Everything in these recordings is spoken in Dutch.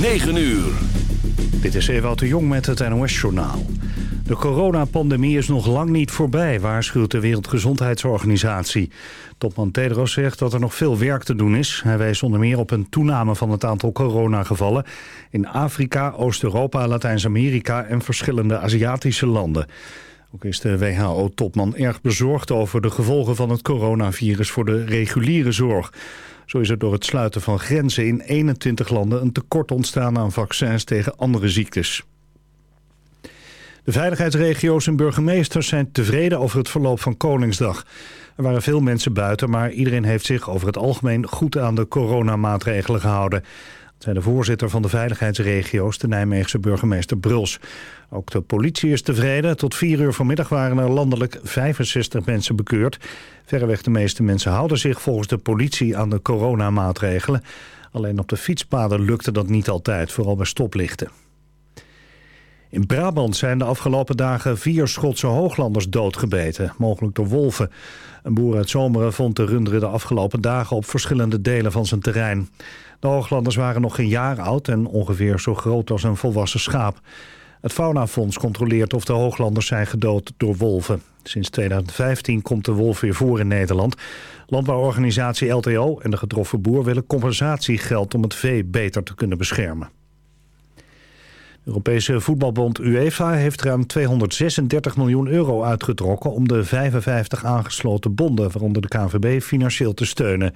9 uur. Dit is Ewout de Jong met het NOS-journaal. De coronapandemie is nog lang niet voorbij, waarschuwt de Wereldgezondheidsorganisatie. Topman Tedros zegt dat er nog veel werk te doen is. Hij wijst onder meer op een toename van het aantal coronagevallen... in Afrika, Oost-Europa, Latijns-Amerika en verschillende Aziatische landen. Ook is de WHO-topman erg bezorgd over de gevolgen van het coronavirus voor de reguliere zorg. Zo is er door het sluiten van grenzen in 21 landen een tekort ontstaan aan vaccins tegen andere ziektes. De veiligheidsregio's en burgemeesters zijn tevreden over het verloop van Koningsdag. Er waren veel mensen buiten, maar iedereen heeft zich over het algemeen goed aan de coronamaatregelen gehouden. Zei de voorzitter van de veiligheidsregio's, de Nijmeegse burgemeester Bruls. Ook de politie is tevreden. Tot vier uur vanmiddag waren er landelijk 65 mensen bekeurd. Verreweg de meeste mensen houden zich volgens de politie aan de coronamaatregelen. Alleen op de fietspaden lukte dat niet altijd, vooral bij stoplichten. In Brabant zijn de afgelopen dagen vier Schotse hooglanders doodgebeten, mogelijk door wolven. Een boer uit Zomeren vond de runderen de afgelopen dagen op verschillende delen van zijn terrein. De hooglanders waren nog geen jaar oud en ongeveer zo groot als een volwassen schaap. Het Faunafonds controleert of de hooglanders zijn gedood door wolven. Sinds 2015 komt de wolf weer voor in Nederland. Landbouworganisatie LTO en de getroffen boer willen compensatiegeld om het vee beter te kunnen beschermen. Europese voetbalbond UEFA heeft ruim 236 miljoen euro uitgetrokken om de 55 aangesloten bonden, waaronder de KNVB, financieel te steunen.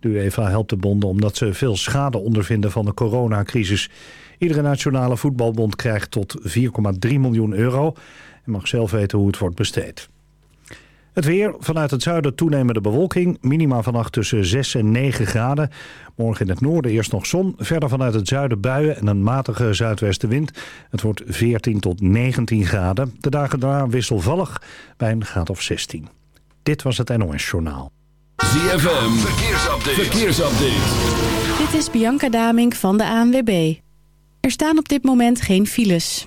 De UEFA helpt de bonden omdat ze veel schade ondervinden van de coronacrisis. Iedere nationale voetbalbond krijgt tot 4,3 miljoen euro en mag zelf weten hoe het wordt besteed. Het weer, vanuit het zuiden toenemende bewolking. Minima vannacht tussen 6 en 9 graden. Morgen in het noorden eerst nog zon. Verder vanuit het zuiden buien en een matige zuidwestenwind. Het wordt 14 tot 19 graden. De dagen daarna wisselvallig bij een graad of 16. Dit was het NOS Journaal. ZFM, verkeersupdate. verkeersupdate. Dit is Bianca Damink van de ANWB. Er staan op dit moment geen files.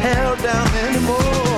held down anymore.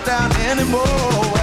down anymore.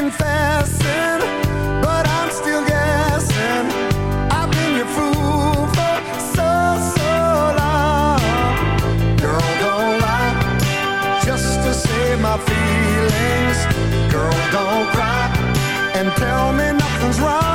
confessing, but I'm still guessing. I've been your fool for so, so long. Girl, don't lie just to save my feelings. Girl, don't cry and tell me nothing's wrong.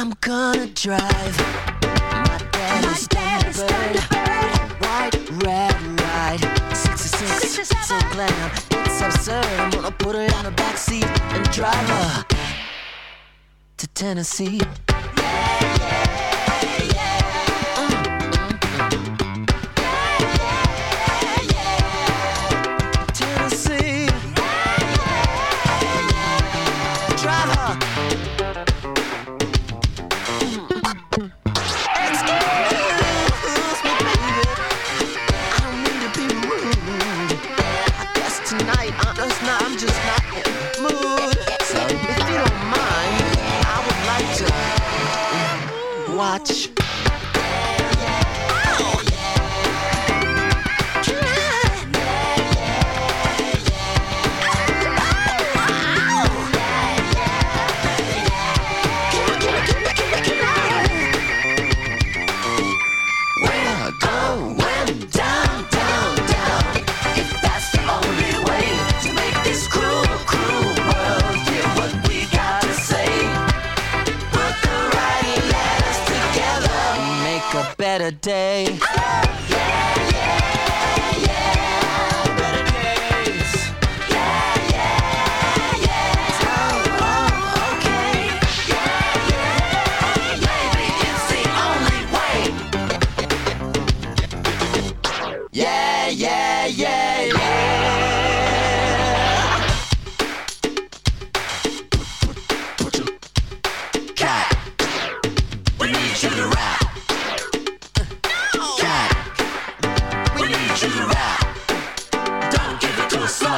I'm gonna drive. My daddy's My Thunderbird. White, red, ride. 66, six, six, so glam. It's absurd. I'm gonna put her in the backseat and drive her to Tennessee.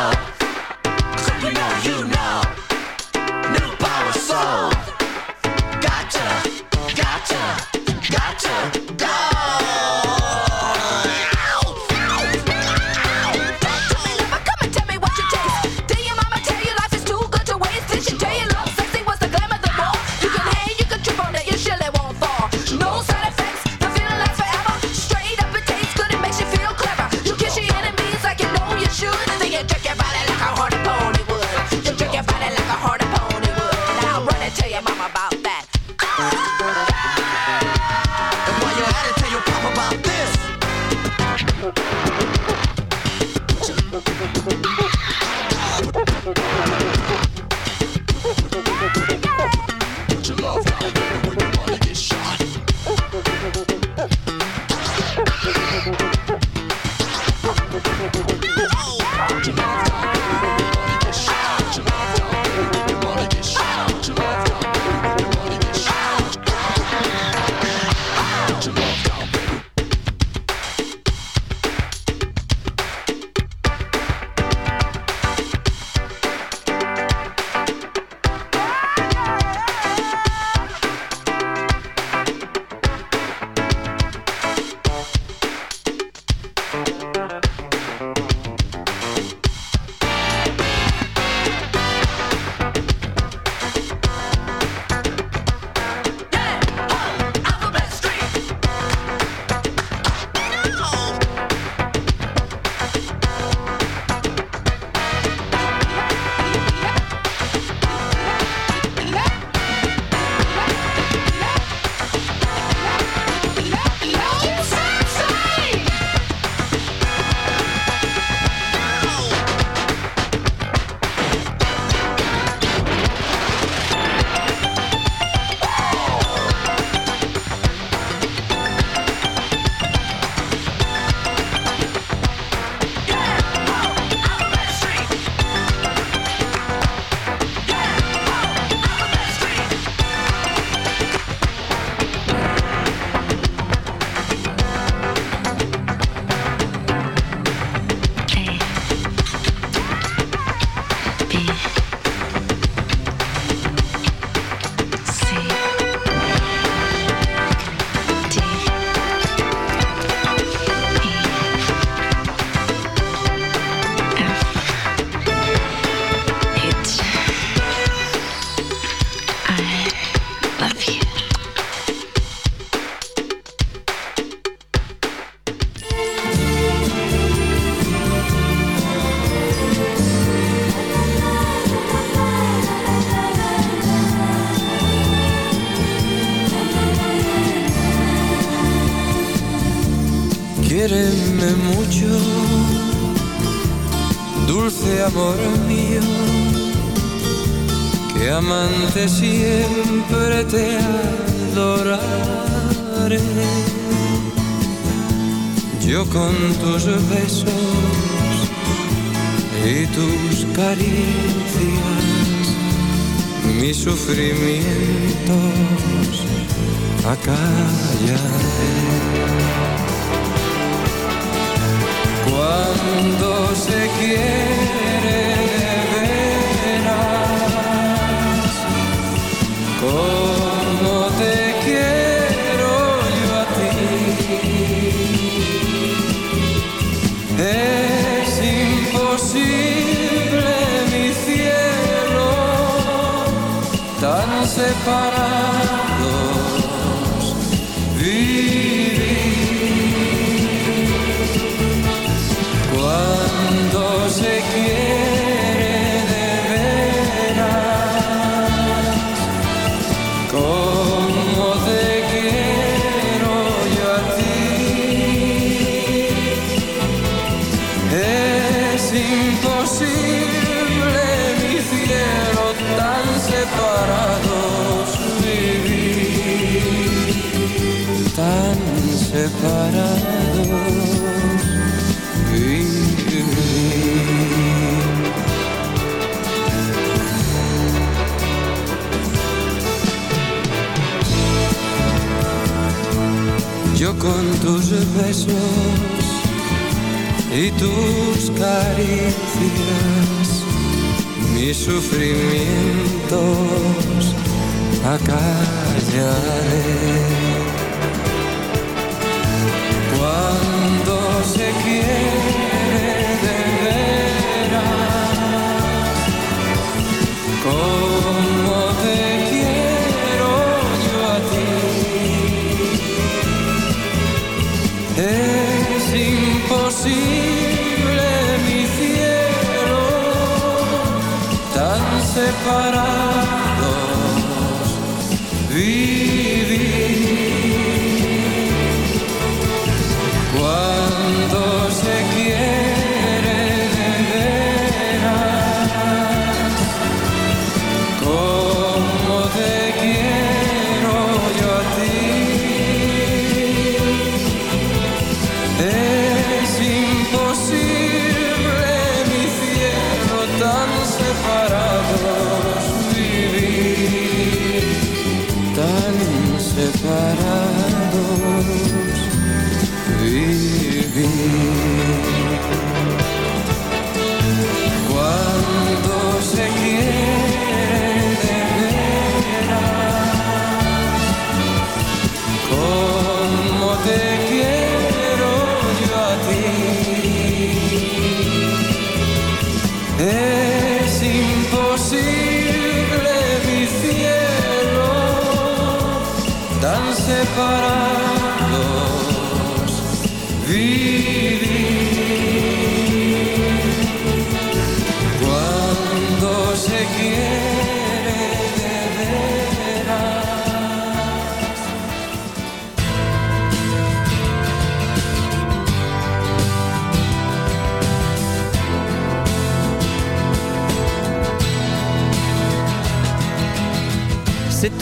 now. se quiere de veras. Como te quiero yo a ti. Es imposible mi cielo tan separado. Tus besos y tus caricias, mis sufrimientos acallaré. ti.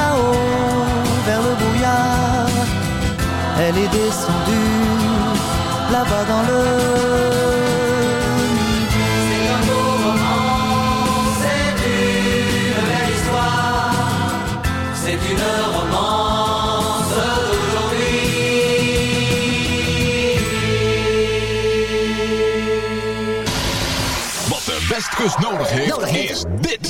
là-haut vers le brouillard. Elle est descendue là-bas dans le C'est un beau roman, c'est une belle histoire, c'est une romance d'aujourd'hui. Wat de Westkust nodig heeft, is dit.